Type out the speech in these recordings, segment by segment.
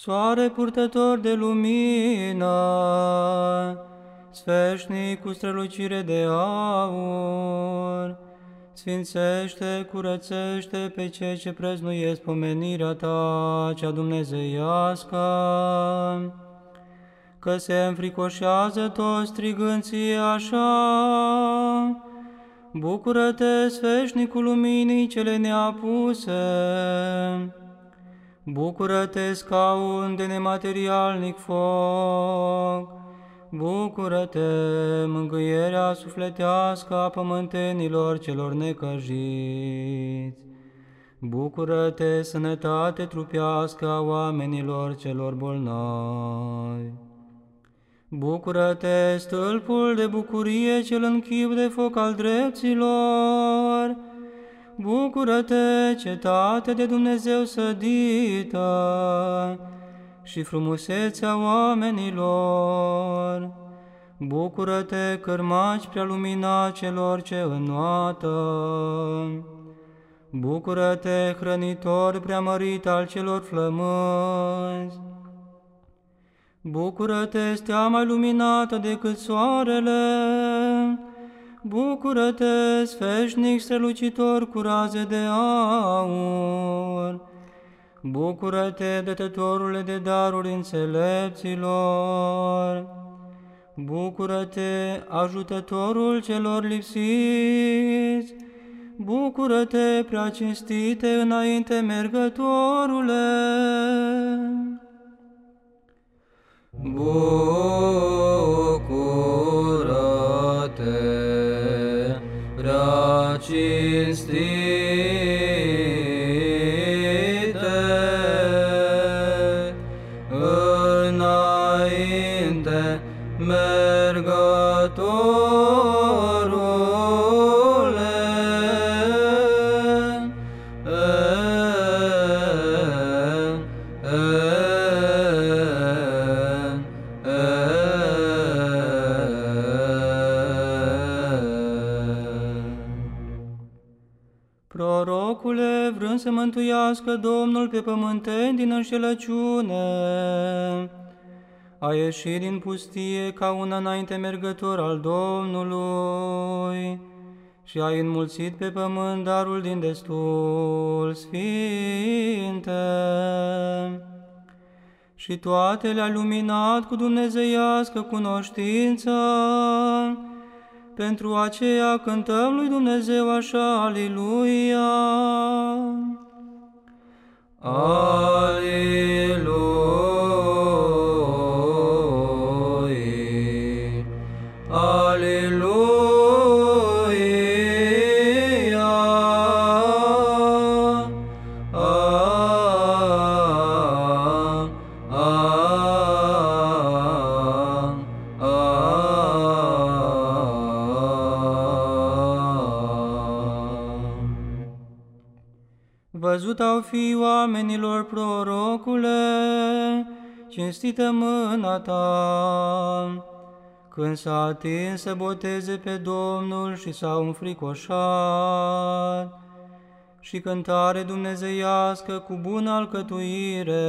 Soare purtător de lumină, sfeșnic cu strălucire de aur, Sfințește, curățește pe cei ce preznuiesc pomenirea ta, cea dumnezeiască, că se înfricoșează toți strigânții așa. Bucură-te, sfeșnicul luminii cele neapuse, Bucură-te, scaun de nematerialnic foc, Bucură-te, mângâierea sufletească a pământenilor celor necăjiți. Bucură-te, sănătate trupească a oamenilor celor bolnavi. Bucură-te, stâlpul de bucurie cel închip de foc al dreptilor. Bucură-te, cetate de Dumnezeu sădită și frumusețea oamenilor. Bucură-te, cărmaci prea lumina celor ce înnoată. Bucură-te, hrănitor preamărit al celor flămânzi. Bucură-te, stea mai luminată decât soarele. Bucură-te, sfeșnic strălucitor cu raze de aur. Bucură-te, dătătorule de daruri înțelepților. Bucură-te, ajutătorul celor lipsiți. Bucură-te, prea cinstite înainte mergătorule. Bucură-te, prea să mântuiască Domnul pe pământeni din înșelăciune, a ieșit din pustie ca un înainte mergător al Domnului și a înmulțit pe pământ darul din destul sfinte. Și toate le-a luminat cu dumnezeiască cunoștință, pentru aceea cântăm lui Dumnezeu așa, Aliluia. Oh. Văzut au fi oamenilor prorocule, cinstită mâna ta, când s-a atins să boteze pe Domnul și s-a înfricoșat, și cântare dumnezeiască cu bună alcătuire,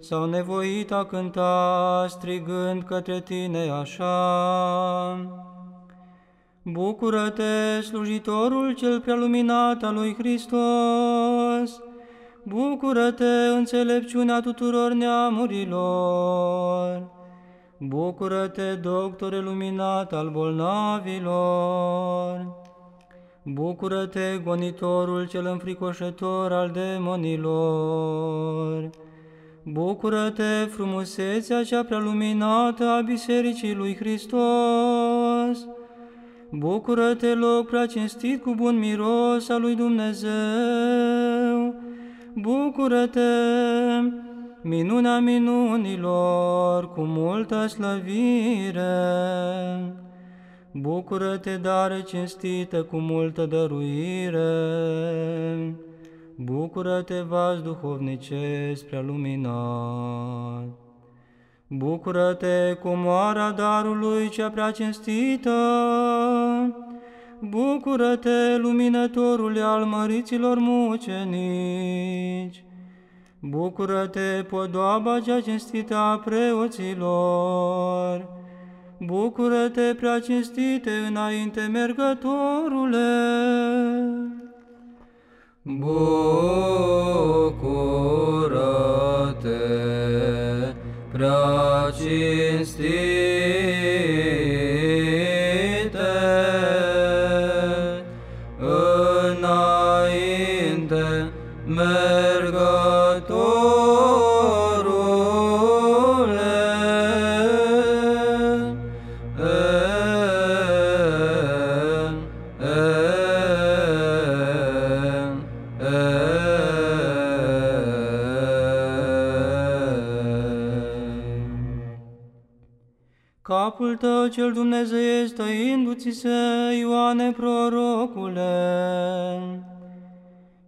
s-au nevoit a cânta strigând către tine așa. Bucură-te, slujitorul cel prea luminat al lui Hristos! Bucură-te, înțelepciunea tuturor neamurilor! Bucură-te, doctore luminat al bolnavilor! Bucură-te, gonitorul cel înfricoșător al demonilor! Bucură-te, frumusețea cea prea luminată a Bisericii lui Hristos! Bucură-te, loc prea cinstit cu bun miros al lui Dumnezeu! Bucură-te, minunea minunilor, cu multă slăvire! Bucură-te, dare cinstită cu multă dăruire! Bucură-te, vas duhovnicesc prea luminat! Bucură-te, comoara darului cea prea cinstită! Bucură-te, luminătorule al măriților mucenici! Bucură-te, podoaba cea cinstită a preoților! Bucură-te, prea cinstite înainte mergătorule! Bucură-te, Capul tău cel dumnezeiesc tăindu-ți se, Ioane prorocule.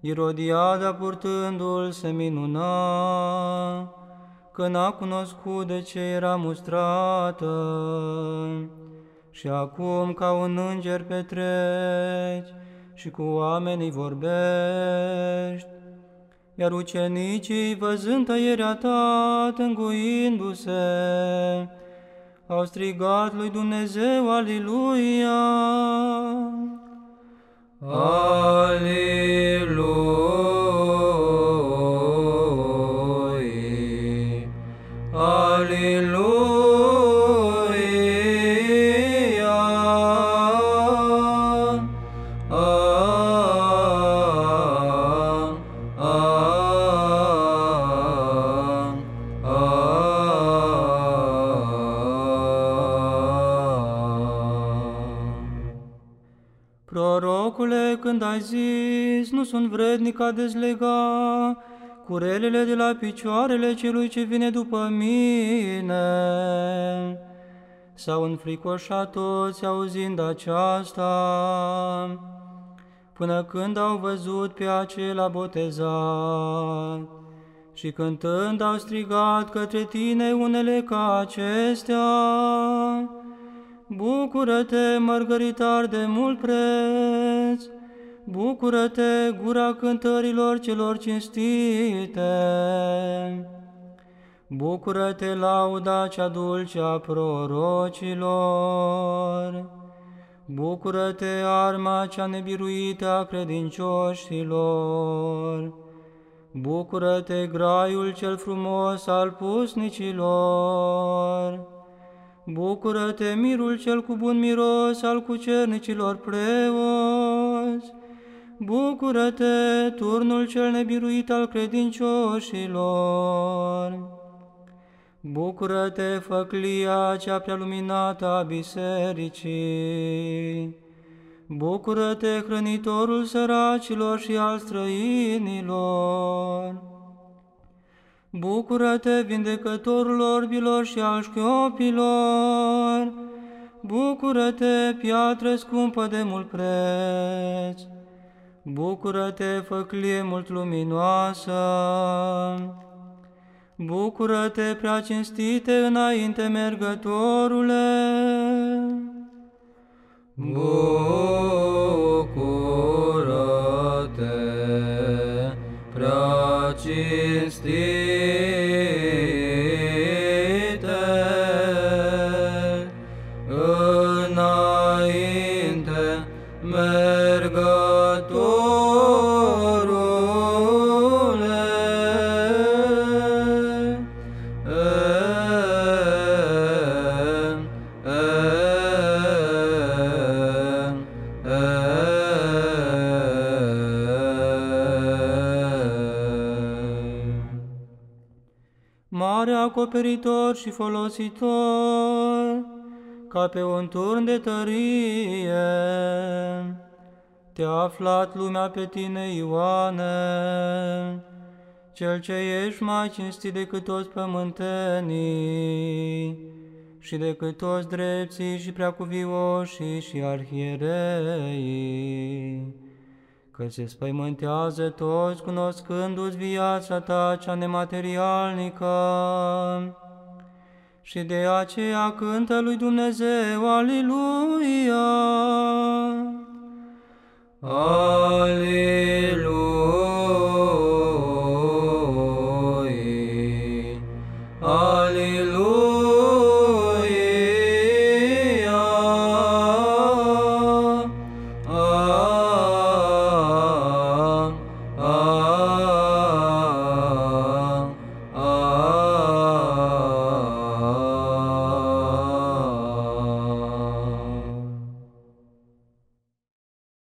Irodiada purtându-l se minuna, că n-a cunoscut de ce era mustrată. Și acum ca un înger petreci și cu oamenii vorbești, iar ucenicii, văzând tăierea ta, tânguindu-se, au strigat lui Dumnezeu, Aliluia! Aleluia, Prorocule, când ai zis, nu sunt vrednic a dezlega curelele de la picioarele celui ce vine după mine. S-au înfricoșat toți auzind aceasta, până când au văzut pe acela botezat și cântând au strigat către tine unele ca acestea, Bucură-te, mărgăritar de mult preț, bucură-te, gura cântărilor celor cinstite, bucură-te, lauda cea dulce a prorocilor, bucură-te, arma cea nebiruită a credincioșilor, bucură-te, graiul cel frumos al pusnicilor, Bucură-te, mirul cel cu bun miros al cucernicilor preoți! Bucură-te, turnul cel nebiruit al credincioșilor! Bucură-te, făclia cea prea luminată a bisericii! Bucură-te, hrănitorul săracilor și al străinilor! Bucură-te, vindecătorul orbilor și al șchiopilor! Bucură-te, piatră scumpă de mult preț! Bucură-te, făclie mult luminoasă! Bucură-te, prea cinstite înainte mergătorule! Bucură-te, acoperitor și folositor, ca pe un turn de tărie. Te-a aflat lumea pe tine, Ioane, cel ce ești mai cinstit decât toți pământenii și decât toți drepții și preacuvioșii și arhierei că se spăimântează toți cunoscându-ți viața ta cea nematerialnică. Și de aceea cântă lui Dumnezeu, Aliluia! Aleluia.